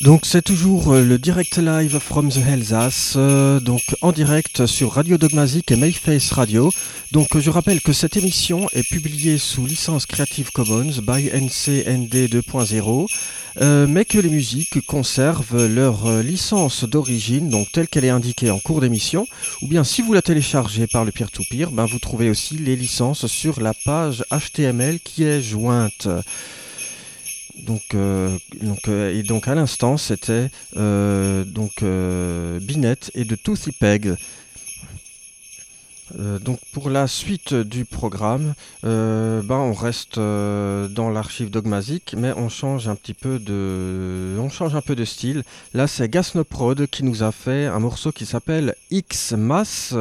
Donc c'est toujours euh, le direct live from the Alsace, euh, donc en direct sur Radio Dogmazic et Mayface Radio. Donc je rappelle que cette émission est publiée sous licence Creative Commons by NCND 2.0, euh, mais que les musiques conservent leur licence d'origine, donc telle qu'elle est indiquée en cours d'émission, ou bien si vous la téléchargez par le peer-to-peer, ben, vous trouvez aussi les licences sur la page HTML qui est jointe. Donc, euh, euh, et donc à l'instant, c'était euh, donc Binette et de Toothy Peg. donc pour la suite du programme, ben on reste dans l'archive dogmatique, mais on change un petit peu de, on change un peu de style. Là, c'est Gasnoprod qui nous a fait un morceau qui s'appelle X Mass.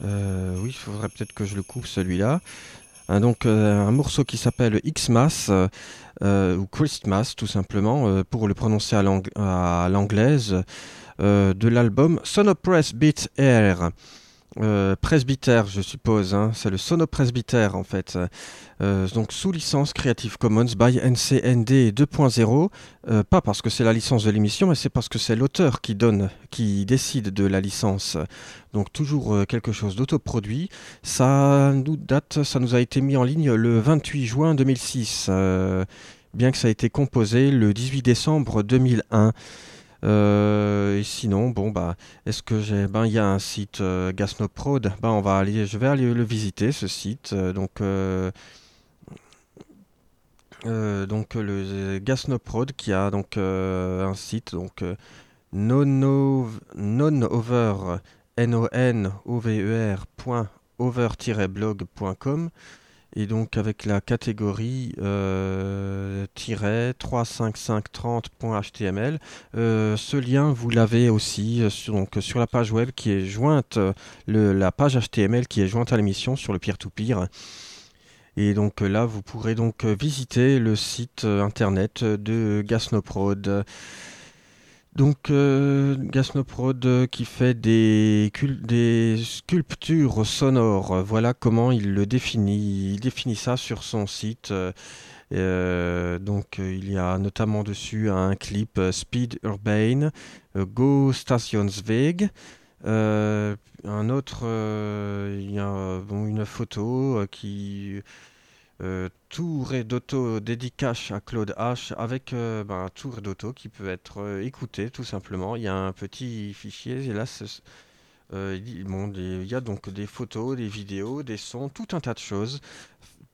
oui, il faudrait peut-être que je le coupe celui-là. Hein, donc un morceau qui s'appelle X Mass. Euh, ou Christmas tout simplement, euh, pour le prononcer à l'anglaise, euh, de l'album Sonopress Beat Air. Euh, presbytère, je suppose, hein. c'est le sonopresbytère en fait. donc sous licence Creative Commons by NCND 2.0, pas parce que c'est la licence de l'émission, mais c'est parce que c'est l'auteur qui donne, qui décide de la licence. Donc toujours quelque chose d'autoproduit. Ça nous date, ça nous a été mis en ligne le 28 juin 2006 bien que ça a été composé le 18 décembre 2001. Euh, et sinon, bon bah, est-ce que j'ai, ben il y a un site euh, Gasnoprod, ben on va aller, je vais aller le visiter ce site, euh, donc donc le Gasnoprod qui a donc un site donc non over n o n o v e r over-blog.com et donc avec la catégorie euh, 35530.html. Euh, ce lien, vous l'avez aussi euh, sur, donc, sur la page web qui est jointe, le, la page HTML qui est jointe à l'émission sur le peer-to-peer. Et donc là, vous pourrez donc visiter le site internet de Gasnoprod. Donc euh, Gasnoprod euh, qui fait des, sculptures sonores, voilà comment il le définit. Il définit ça sur son site. Euh, donc il y a notamment dessus un clip Speed Urbane, Go Stationsweg. un autre, il y a une photo qui euh, tour d'auto dédicace à Claude H avec euh, ben, un tour d'auto qui peut être euh, écouté tout simplement. Il y a un petit fichier et là il y a donc des photos, des vidéos, des sons, tout un tas de choses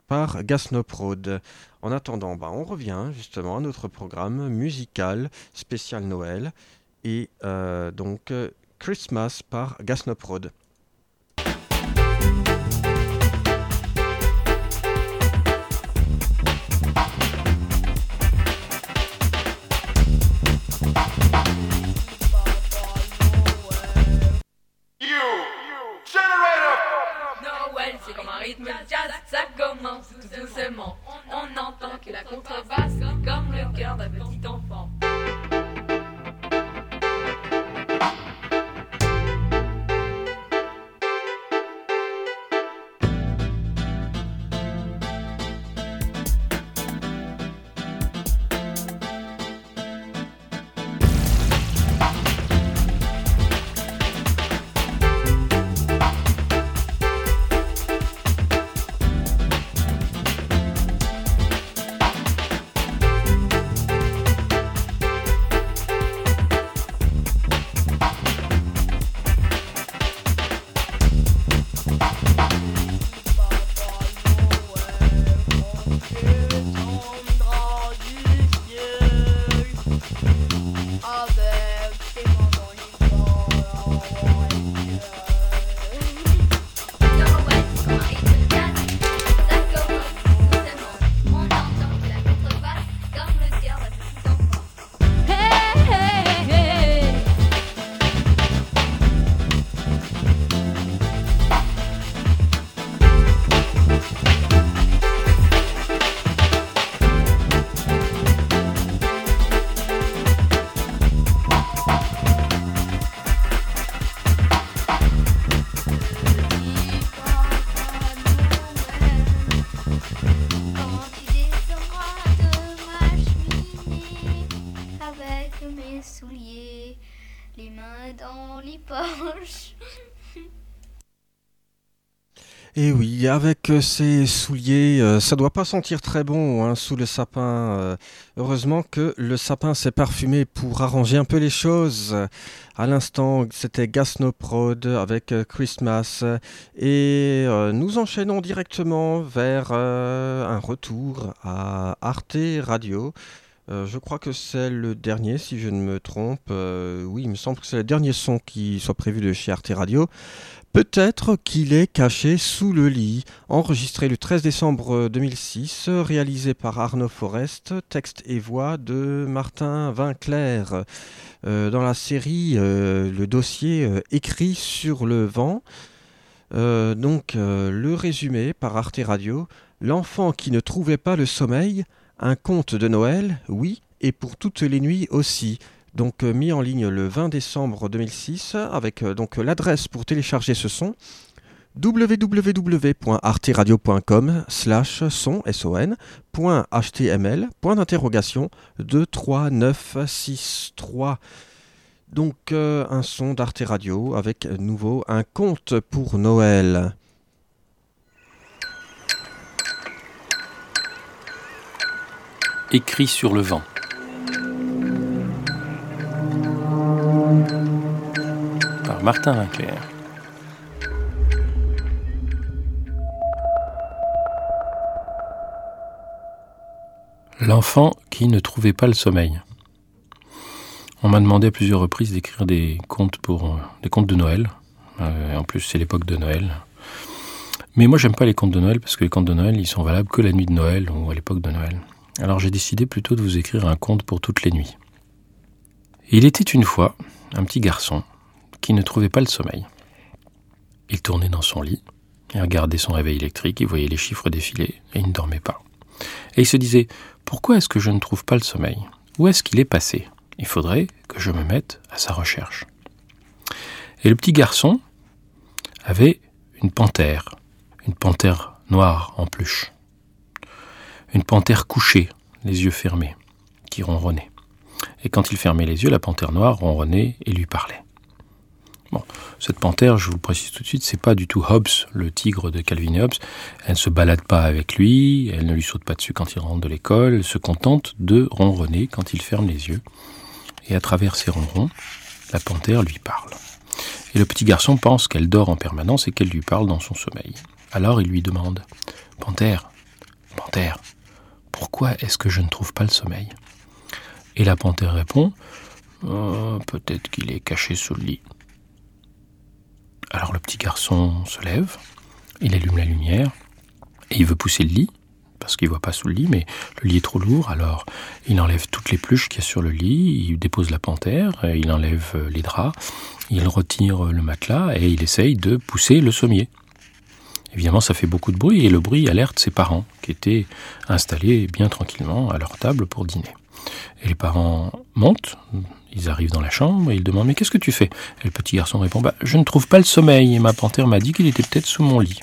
par Gasnoprod. En attendant, ben, on revient justement à notre programme musical spécial Noël et donc Christmas par Gasnoprod. Euh, ces souliers, euh, ça doit pas sentir très bon hein, sous le sapin. euh. heureusement que le sapin s'est parfumé pour arranger un peu les choses. À l'instant, c'était Gasnoprod avec euh, Christmas. Et nous enchaînons directement vers un retour à Arte Radio. Euh, je crois que c'est le dernier, si je ne me trompe. Euh, oui, il me semble que c'est le dernier son qui soit prévu de chez Arte Radio. Peut-être qu'il est caché sous le lit, enregistré le 13 décembre 2006, réalisé par Arnaud Forest, texte et voix de Martin Vinclair. Euh, dans la série, le dossier écrit sur le vent. Donc, le résumé par Arte Radio. L'enfant qui ne trouvait pas le sommeil, un conte de Noël, oui, et pour toutes les nuits aussi. Donc euh, mis en ligne le 20 décembre 2006 avec euh, donc l'adresse pour télécharger ce son www.arteradio.com slash son point html point d'interrogation 23963 donc euh, un son d'Arte Radio avec nouveau un conte pour Noël Écrit sur le vent. Par Martin. L'enfant qui ne trouvait pas le sommeil. On m'a demandé à plusieurs reprises d'écrire des contes pour euh, des contes de Noël. Euh, en plus, c'est l'époque de Noël. Mais moi, j'aime pas les contes de Noël parce que les contes de Noël, ils sont valables que la nuit de Noël ou à l'époque de Noël. Alors j'ai décidé plutôt de vous écrire un conte pour toutes les nuits. Il était une fois un petit garçon qui ne trouvait pas le sommeil. Il tournait dans son lit, il regardait son réveil électrique, il voyait les chiffres défiler et il ne dormait pas. Et il se disait Pourquoi est-ce que je ne trouve pas le sommeil? Où est-ce qu'il est passé? Il faudrait que je me mette à sa recherche. Et le petit garçon avait une panthère, une panthère noire en peluche une panthère couchée, les yeux fermés, qui ronronnait. Et quand il fermait les yeux, la panthère noire ronronnait et lui parlait. Bon, cette panthère, je vous le précise tout de suite, c'est pas du tout Hobbes, le tigre de Calvin et Hobbes. Elle ne se balade pas avec lui, elle ne lui saute pas dessus quand il rentre de l'école, elle se contente de ronronner quand il ferme les yeux. Et à travers ses ronrons, la panthère lui parle. Et le petit garçon pense qu'elle dort en permanence et qu'elle lui parle dans son sommeil. Alors il lui demande Panthère, panthère, pourquoi est-ce que je ne trouve pas le sommeil? Et la panthère répond Euh, Peut-être qu'il est caché sous le lit. Alors le petit garçon se lève, il allume la lumière, et il veut pousser le lit, parce qu'il ne voit pas sous le lit, mais le lit est trop lourd, alors il enlève toutes les pluches qu'il y a sur le lit, il dépose la panthère, il enlève les draps, il retire le matelas, et il essaye de pousser le sommier. Évidemment, ça fait beaucoup de bruit et le bruit alerte ses parents qui étaient installés bien tranquillement à leur table pour dîner. Et les parents montent, ils arrivent dans la chambre et ils demandent Mais qu'est-ce que tu fais? Et le petit garçon répond bah, Je ne trouve pas le sommeil et ma panthère m'a dit qu'il était peut-être sous mon lit.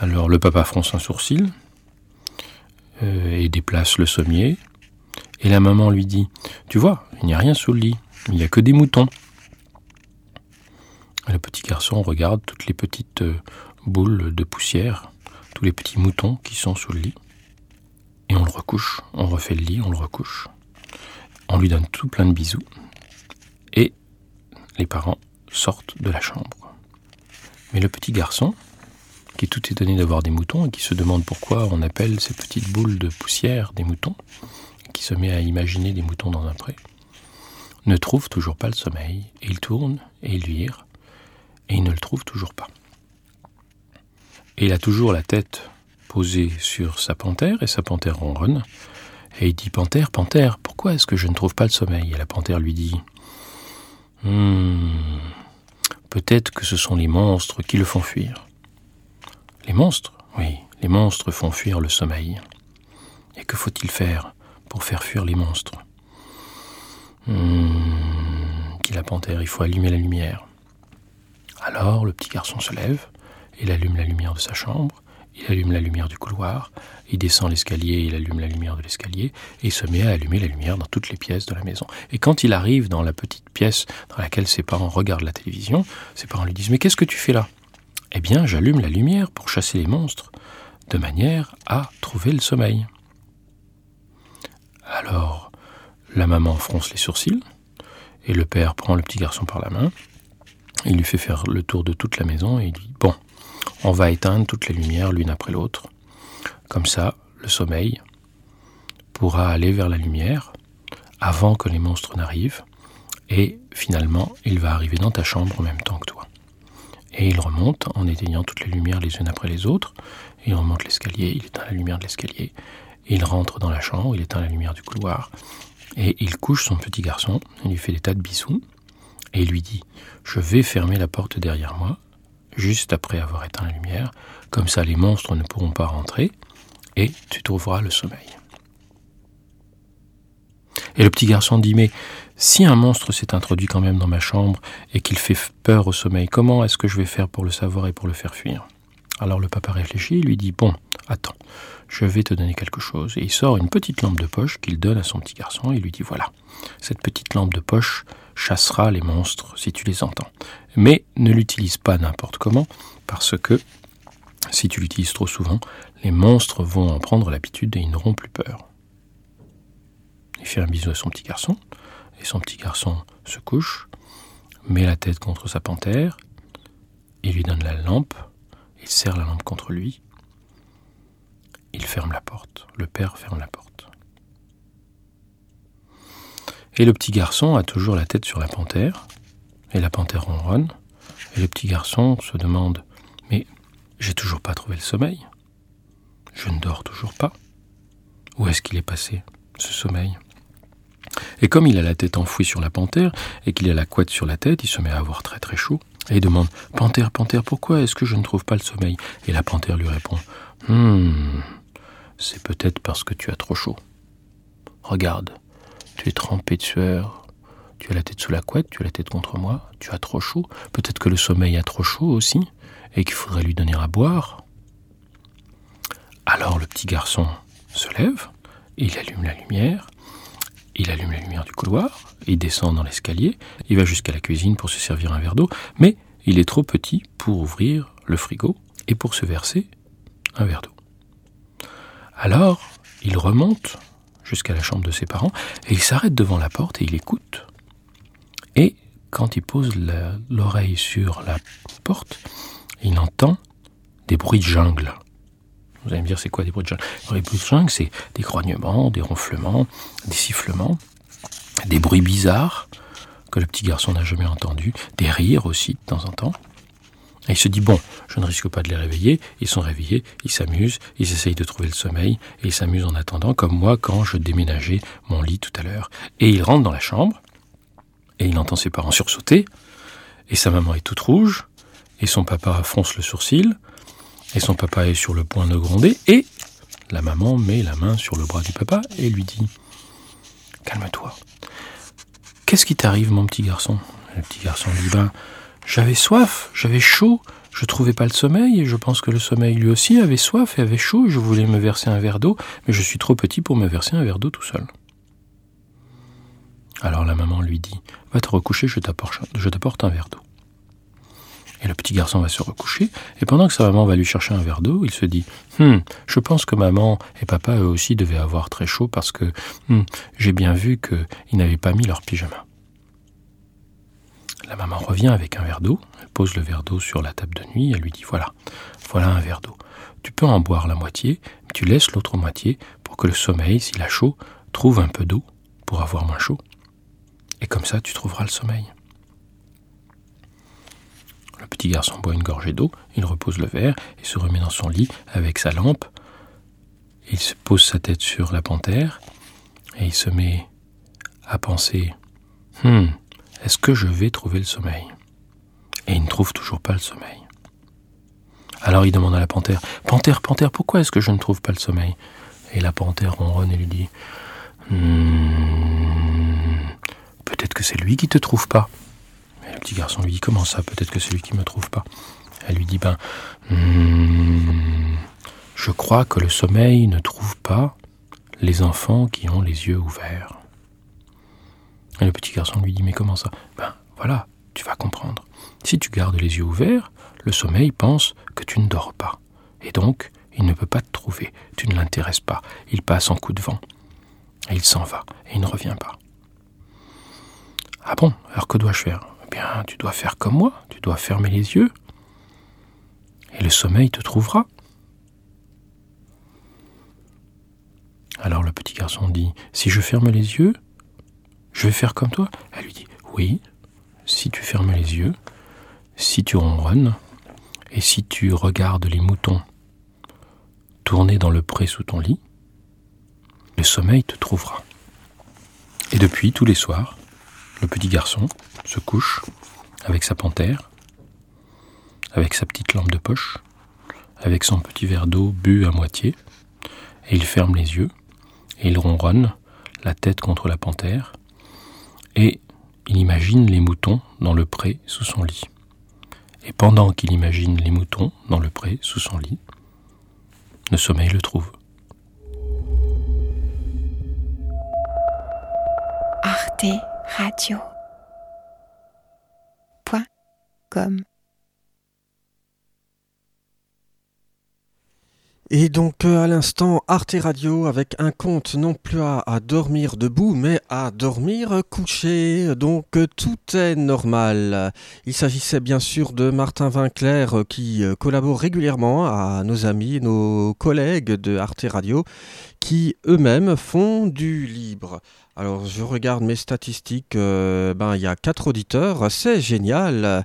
Alors le papa fronce un sourcil euh, et déplace le sommier. Et la maman lui dit Tu vois, il n'y a rien sous le lit, il n'y a que des moutons. Le petit garçon regarde toutes les petites euh, boules de poussière, tous les petits moutons qui sont sous le lit. Et on le recouche, on refait le lit, on le recouche. On lui donne tout plein de bisous. Et les parents sortent de la chambre. Mais le petit garçon, qui est tout étonné d'avoir des moutons et qui se demande pourquoi on appelle ces petites boules de poussière des moutons, qui se met à imaginer des moutons dans un pré, ne trouve toujours pas le sommeil. Et il tourne et il vire et il ne le trouve toujours pas. Et il a toujours la tête posée sur sa panthère, et sa panthère ronronne, et il dit Panthère, panthère, pourquoi est-ce que je ne trouve pas le sommeil? Et la panthère lui dit Hmm, peut-être que ce sont les monstres qui le font fuir. Les monstres? Oui, les monstres font fuir le sommeil. Et que faut-il faire pour faire fuir les monstres? Hmm, dit la panthère, il faut allumer la lumière. Alors le petit garçon se lève, il allume la lumière de sa chambre, il allume la lumière du couloir, il descend l'escalier, il allume la lumière de l'escalier, et il se met à allumer la lumière dans toutes les pièces de la maison. Et quand il arrive dans la petite pièce dans laquelle ses parents regardent la télévision, ses parents lui disent Mais qu'est-ce que tu fais là? Eh bien, j'allume la lumière pour chasser les monstres, de manière à trouver le sommeil. Alors, la maman fronce les sourcils, et le père prend le petit garçon par la main, il lui fait faire le tour de toute la maison et il dit Bon, on va éteindre toutes les lumières l'une après l'autre. Comme ça, le sommeil pourra aller vers la lumière avant que les monstres n'arrivent, et finalement, il va arriver dans ta chambre en même temps que toi. Et il remonte en éteignant toutes les lumières les unes après les autres, il remonte l'escalier, il éteint la lumière de l'escalier, il rentre dans la chambre, il éteint la lumière du couloir, et il couche son petit garçon, il lui fait des tas de bisous, et lui dit Je vais fermer la porte derrière moi, juste après avoir éteint la lumière, comme ça les monstres ne pourront pas rentrer, et tu trouveras le sommeil. Et le petit garçon dit Mais si un monstre s'est introduit quand même dans ma chambre et qu'il fait peur au sommeil, comment est-ce que je vais faire pour le savoir et pour le faire fuir? Alors le papa réfléchit, il lui dit Bon, attends, je vais te donner quelque chose. Et il sort une petite lampe de poche qu'il donne à son petit garçon et lui dit Voilà, cette petite lampe de poche chassera les monstres si tu les entends. Mais ne l'utilise pas n'importe comment, parce que si tu l'utilises trop souvent, les monstres vont en prendre l'habitude et ils n'auront plus peur. Il fait un bisou à son petit garçon, et son petit garçon se couche, met la tête contre sa panthère, il lui donne la lampe, il serre la lampe contre lui, il ferme la porte, le père ferme la porte. Et le petit garçon a toujours la tête sur la panthère, et la panthère ronronne, et le petit garçon se demande Mais j'ai toujours pas trouvé le sommeil. Je ne dors toujours pas. Où est-ce qu'il est passé, ce sommeil? Et comme il a la tête enfouie sur la panthère, et qu'il a la couette sur la tête, il se met à avoir très très chaud, et demande Panthère, panthère, pourquoi est-ce que je ne trouve pas le sommeil? Et la panthère lui répond Hum, c'est peut-être parce que tu as trop chaud. Regarde, tu es trempé de sueur, tu as la tête sous la couette, tu as la tête contre moi, tu as trop chaud, peut-être que le sommeil a trop chaud aussi, et qu'il faudrait lui donner à boire. Alors le petit garçon se lève, il allume la lumière, il allume la lumière du couloir, il descend dans l'escalier, il va jusqu'à la cuisine pour se servir un verre d'eau, mais il est trop petit pour ouvrir le frigo et pour se verser un verre d'eau. Alors, il remonte jusqu'à la chambre de ses parents et il s'arrête devant la porte et il écoute. Et quand il pose l'oreille sur la porte, il entend des bruits de jungle. Vous allez me dire, c'est quoi des bruits de jungle Les bruits de jungle, c'est des grognements, des ronflements, des sifflements, des bruits bizarres que le petit garçon n'a jamais entendus, des rires aussi de temps en temps. Et il se dit, bon, je ne risque pas de les réveiller, ils sont réveillés, ils s'amusent, ils essayent de trouver le sommeil, et ils s'amusent en attendant, comme moi quand je déménageais mon lit tout à l'heure. Et il rentre dans la chambre, et il entend ses parents sursauter, et sa maman est toute rouge, et son papa fronce le sourcil, et son papa est sur le point de gronder, et la maman met la main sur le bras du papa et lui dit Calme-toi. Qu'est-ce qui t'arrive, mon petit garçon? Le petit garçon dit Ben, j'avais soif, j'avais chaud, je trouvais pas le sommeil, et je pense que le sommeil lui aussi avait soif et avait chaud, et je voulais me verser un verre d'eau, mais je suis trop petit pour me verser un verre d'eau tout seul. Alors la maman lui dit Va te recoucher, je t'apporte un verre d'eau. Et le petit garçon va se recoucher, et pendant que sa maman va lui chercher un verre d'eau, il se dit Hum, je pense que maman et papa eux aussi devaient avoir très chaud parce que hum, j'ai bien vu qu'ils n'avaient pas mis leur pyjama. La maman revient avec un verre d'eau, elle pose le verre d'eau sur la table de nuit, elle lui dit Voilà, voilà un verre d'eau. Tu peux en boire la moitié, mais tu laisses l'autre moitié pour que le sommeil, s'il a chaud, trouve un peu d'eau pour avoir moins chaud. Et comme ça, tu trouveras le sommeil. Le petit garçon boit une gorgée d'eau, il repose le verre et se remet dans son lit avec sa lampe. Il se pose sa tête sur la panthère et il se met à penser Hum, est-ce que je vais trouver le sommeil? Et il ne trouve toujours pas le sommeil. Alors il demande à la panthère Panthère, panthère, pourquoi est-ce que je ne trouve pas le sommeil? Et la panthère ronronne et lui dit Hum, Peut-être que c'est lui qui te trouve pas. Le petit garçon lui dit Comment ça Peut-être que c'est lui qui me trouve pas? Elle lui dit Ben, hum, Je crois que le sommeil ne trouve pas les enfants qui ont les yeux ouverts. Et le petit garçon lui dit Mais comment ça? Ben voilà, tu vas comprendre. Si tu gardes les yeux ouverts, le sommeil pense que tu ne dors pas. Et donc, il ne peut pas te trouver. Tu ne l'intéresses pas. Il passe en coup de vent. Et il s'en va. Et il ne revient pas. Ah bon? Alors que dois-je faire? Bien, tu dois faire comme moi. Tu dois fermer les yeux. Et le sommeil te trouvera. Alors le petit garçon dit Si je ferme les yeux, je vais faire comme toi Elle lui dit Oui, si tu fermes les yeux, si tu ronronnes, et si tu regardes les moutons tourner dans le pré sous ton lit, le sommeil te trouvera. Et depuis, tous les soirs, le petit garçon se couche avec sa panthère, avec sa petite lampe de poche, avec son petit verre d'eau bu à moitié, et il ferme les yeux, et il ronronne, la tête contre la panthère, et il imagine les moutons dans le pré sous son lit. Et pendant qu'il imagine les moutons dans le pré sous son lit, le sommeil le trouve. Arte Radio. Point com. Et donc euh, à l'instant, Arte Radio avec un conte non plus à, dormir debout, mais à dormir couché. Donc tout est normal. Il s'agissait bien sûr de Martin Vinclair euh, qui euh, collabore régulièrement à nos amis, nos collègues de Arte Radio, qui eux-mêmes font du libre. Alors je regarde mes statistiques, ben il y a quatre auditeurs, c'est génial.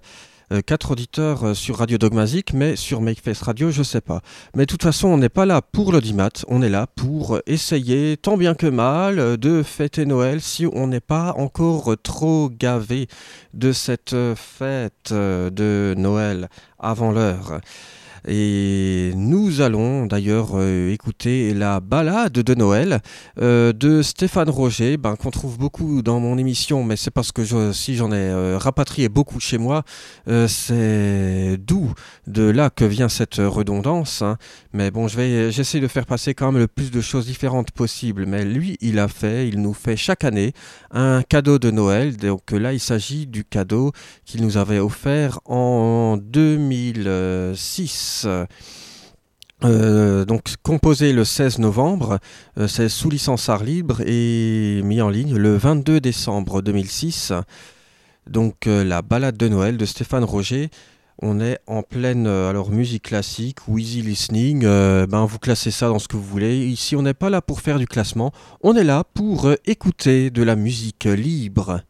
Euh, quatre auditeurs euh, sur Radio Dogmazic, mais sur Makeface Radio, je sais pas. Mais de toute façon, on n'est pas là pour l'audimat, on est là pour essayer, tant bien que mal, euh, de fêter Noël si on n'est pas encore trop gavé de cette euh, fête euh, de Noël avant l'heure. Et nous allons d'ailleurs euh, écouter la balade de Noël euh, de Stéphane Roger, ben, qu'on trouve beaucoup dans mon émission, mais c'est parce que je, si j'en ai euh, rapatrié beaucoup chez moi, c'est d'où de là que vient cette redondance. hein. Mais bon, je vais, j'essaie de faire passer quand même le plus de choses différentes possible. Mais lui, il a fait, il nous fait chaque année un cadeau de Noël. Donc là, il s'agit du cadeau qu'il nous avait offert en 2006. Euh, donc composé le 16 novembre, euh, c'est sous licence art libre et mis en ligne le 22 décembre 2006. Donc euh, la balade de Noël de Stéphane Roger. On est en pleine euh, alors musique classique ou easy listening. euh, ben vous classez ça dans ce que vous voulez. Ici on n'est pas là pour faire du classement. On est là pour euh, écouter de la musique libre.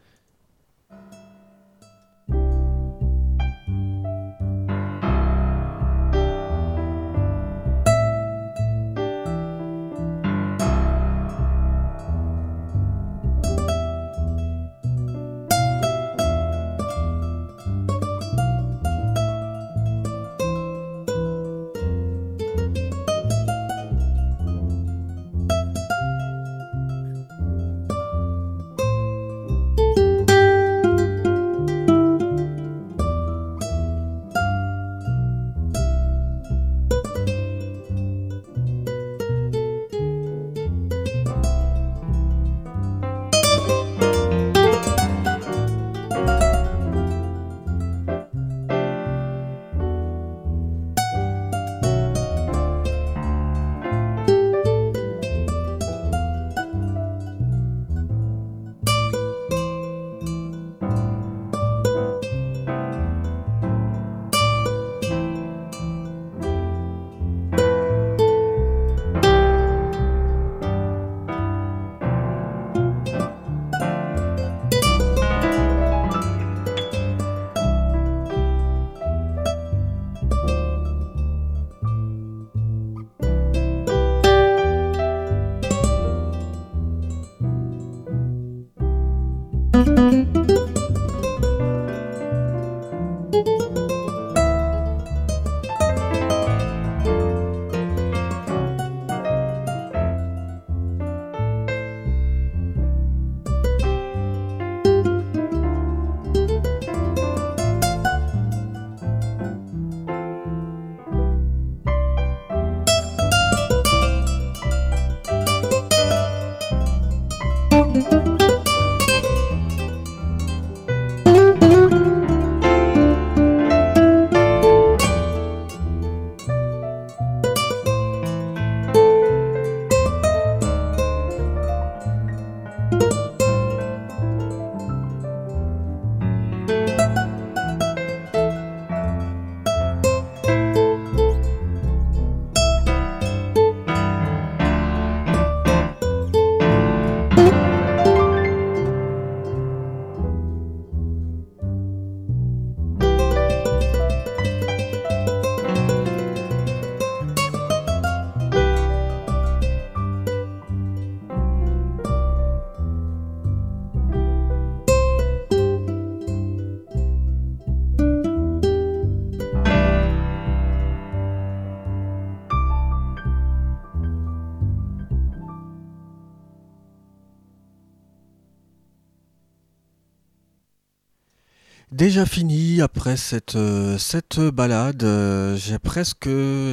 Déjà fini après cette, euh, cette balade, euh, j'ai presque,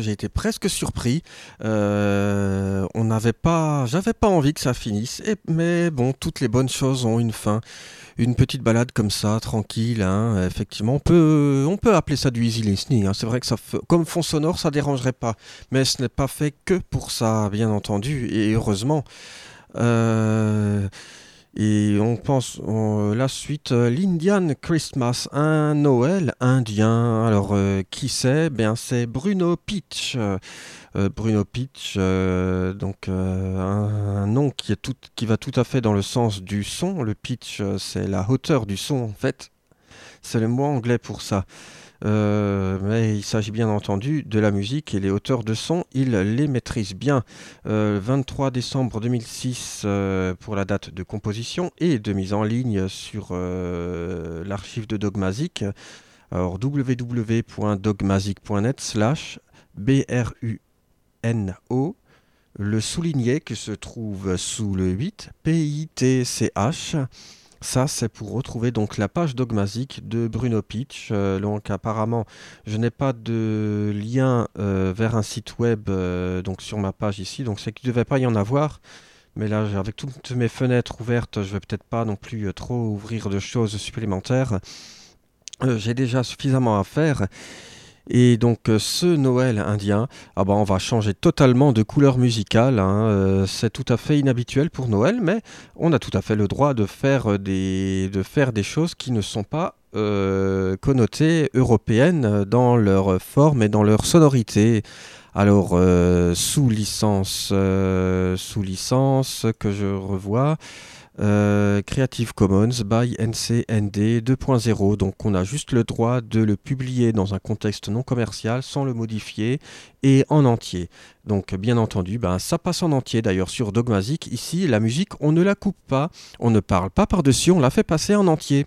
été presque surpris. Euh, on n'avait pas, j'avais pas envie que ça finisse, et, mais bon, toutes les bonnes choses ont une fin. Une petite balade comme ça, tranquille, hein, effectivement, on peut, on peut appeler ça du easy listening. hein. C'est vrai que ça, comme fond sonore, ça dérangerait pas, mais ce n'est pas fait que pour ça, bien entendu, et heureusement. Et on pense on- la suite, euh, l'Indian Christmas, un Noël indien. Alors euh, qui c'est? C'est Bruno Pitch. Euh, euh, Bruno Pitch, euh, donc euh, un, un nom qui est tout, qui va tout à fait dans le sens du son. Le pitch, euh, c'est la hauteur du son en fait. C'est le mot anglais pour ça. Euh, mais il s'agit bien entendu de la musique et les hauteurs de son, il les maîtrise bien. Euh, 23 décembre 2006 euh, pour la date de composition et de mise en ligne sur euh, l'archive de Dogmazic. Alors www.dogmazic.net slash B-R-U-N-O le souligné qui se trouve sous le 8 P-I-T-C-H ça, c'est pour retrouver donc la page dogmatique de Bruno Pitch. Euh, donc apparemment, je n'ai pas de lien euh, vers un site web euh, donc sur ma page ici, donc c'est qu'il ne devait pas y en avoir. Mais là, avec toutes mes fenêtres ouvertes, je vais peut-être pas non plus trop ouvrir de choses supplémentaires. J'ai déjà suffisamment à faire. Et donc euh, ce Noël indien, ah bah, on va changer totalement de couleur musicale. hein, euh, c'est tout à fait inhabituel pour Noël, mais on a tout à fait le droit de faire euh, des, de faire des choses qui ne sont pas connotées européennes dans leur forme et dans leur sonorité. Alors, sous licence, sous licence que je revois, euh, Creative Commons by NCND 2.0. Donc, on a juste le droit de le publier dans un contexte non commercial sans le modifier et en entier. Donc, bien entendu, ben, ça passe en entier d'ailleurs sur Dogmazic. Ici, la musique, on ne la coupe pas, on ne parle pas par-dessus, on la fait passer en entier.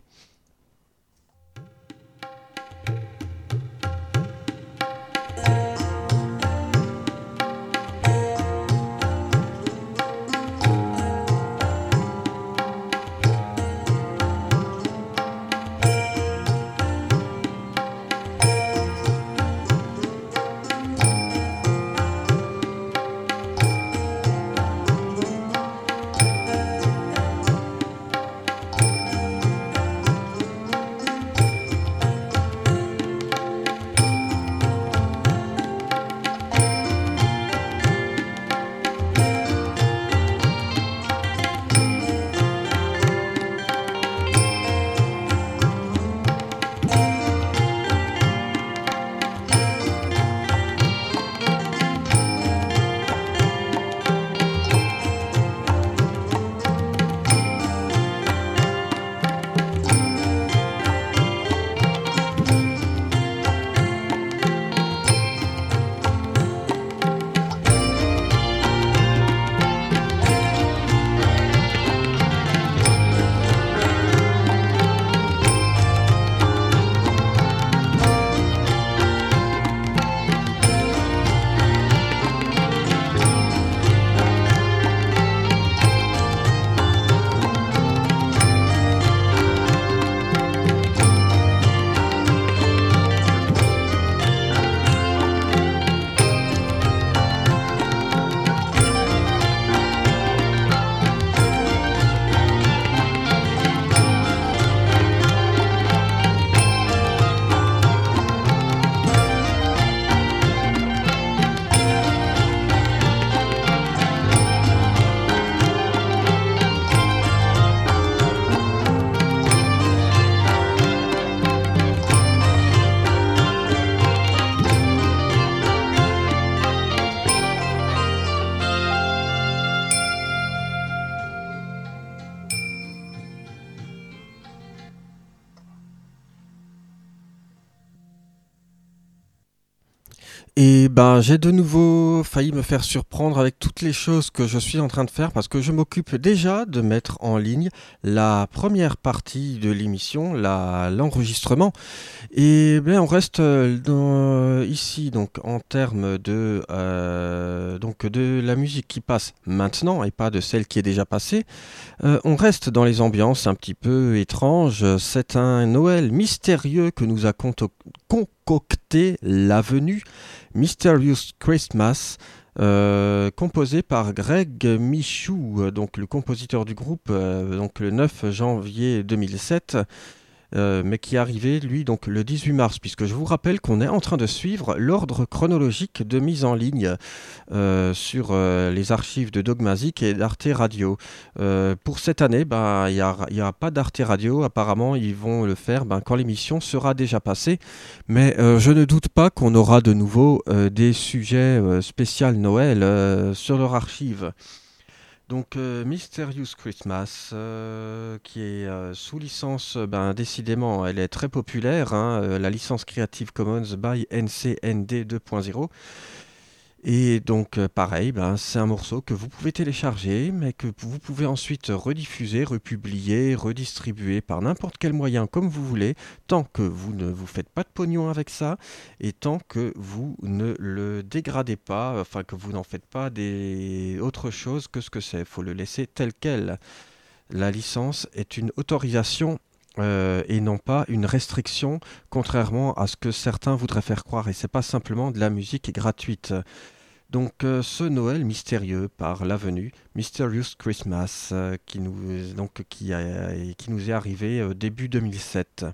Et ben, j'ai de nouveau failli me faire surprendre avec toutes les choses que je suis en train de faire parce que je m'occupe déjà de mettre en ligne la première partie de l'émission, l'enregistrement. Et ben, on reste euh, dans, ici donc en termes de euh, de la musique qui passe maintenant et pas de celle qui est déjà passée. Euh, on reste dans les ambiances un petit peu étranges. C'est un Noël mystérieux que nous a concocté la venue Mysterious Christmas, euh, composé par Greg Michou, donc le compositeur du groupe, euh, donc le 9 janvier 2007. Euh, mais qui est arrivé, lui, donc le 18 mars, puisque je vous rappelle qu'on est en train de suivre l'ordre chronologique de mise en ligne euh, sur euh, les archives de Dogmazic et d'Arte Radio. pour cette année, ben, il n'y a, pas d'Arte Radio. Apparemment, ils vont le faire ben, quand l'émission sera déjà passée. Mais je ne doute pas qu'on aura de nouveau des sujets spéciaux Noël sur leur archive. Donc euh, Mysterious Christmas, euh, qui est euh, sous licence, ben, décidément, elle est très populaire, hein, la licence Creative Commons by NCND 2.0. Et donc euh, pareil, ben, c'est un morceau que vous pouvez télécharger, mais que vous pouvez ensuite rediffuser, republier, redistribuer par n'importe quel moyen comme vous voulez, tant que vous ne vous faites pas de pognon avec ça, et tant que vous ne le dégradez pas, enfin que vous n'en faites pas des autre chose que ce que c'est. Il faut le laisser tel quel. La licence est une autorisation euh, et non pas une restriction, contrairement à ce que certains voudraient faire croire. Et c'est pas simplement de la musique gratuite. Donc euh, ce Noël mystérieux par l'avenue Mysterious Christmas euh, qui, nous, donc, qui, nous est arrivé euh, début 2007.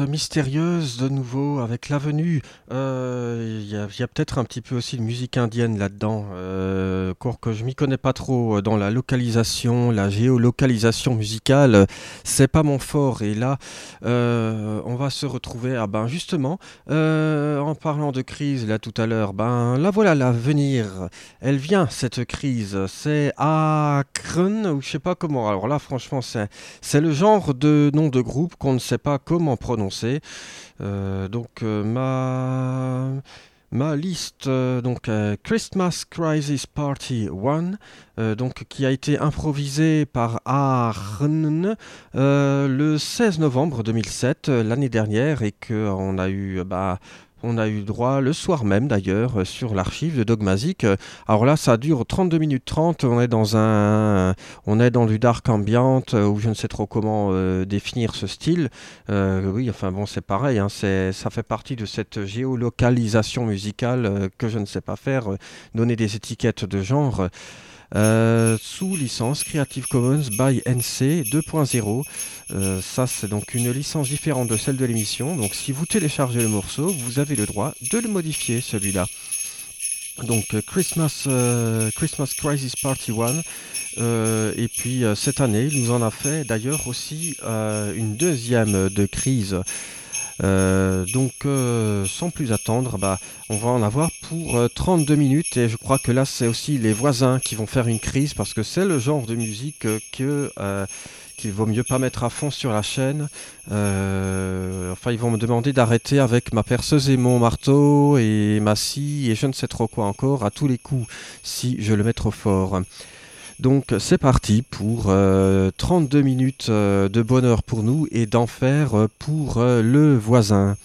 Mystérieuse de nouveau avec la venue. Euh, Il y a, peut-être un petit peu aussi de musique indienne là-dedans. Euh, que je m'y connais pas trop dans la localisation, la géolocalisation musicale, c'est pas mon fort. Et là, euh, on va se retrouver. Ah ben justement, euh, en parlant de crise là tout à l'heure, ben la voilà l'avenir. Elle vient cette crise. C'est Akron ou je sais pas comment. Alors là, franchement, c'est le genre de nom de groupe qu'on ne sait pas comment prononcer. Euh, donc euh, ma ma liste euh, donc Christmas Crisis Party 1 euh, donc qui a été improvisée par Arn le 16 novembre 2007 euh, l'année dernière et que on a eu bah on a eu droit le soir même d'ailleurs sur l'archive de Dogmazic. Alors là, ça dure 32 minutes 30. On est dans un, on est dans du dark ambient euh, ou je ne sais trop comment euh, définir ce style. Euh, oui, enfin bon, c'est pareil. hein, c'est, ça fait partie de cette géolocalisation musicale que je ne sais pas faire, donner des étiquettes de genre. Euh, sous licence Creative Commons by NC 2.0. Euh, ça, c'est donc une licence différente de celle de l'émission. Donc, si vous téléchargez le morceau, vous avez le droit de le modifier, celui-là. Donc, euh, Christmas, Crisis Party 1. Euh, et puis, cette année, il nous en a fait d'ailleurs aussi une deuxième de crise. Euh, donc, euh, sans plus attendre, bah, on va en avoir pour euh, 32 minutes. Et je crois que là, c'est aussi les voisins qui vont faire une crise parce que c'est le genre de musique euh, que. euh, qu'il vaut mieux pas mettre à fond sur la chaîne. Euh, enfin, ils vont me demander d'arrêter avec ma perceuse et mon marteau et ma scie et je ne sais trop quoi encore à tous les coups si je le mets trop fort. Donc c'est parti pour euh, 32 minutes euh, de bonheur pour nous et d'enfer euh, pour euh, le voisin.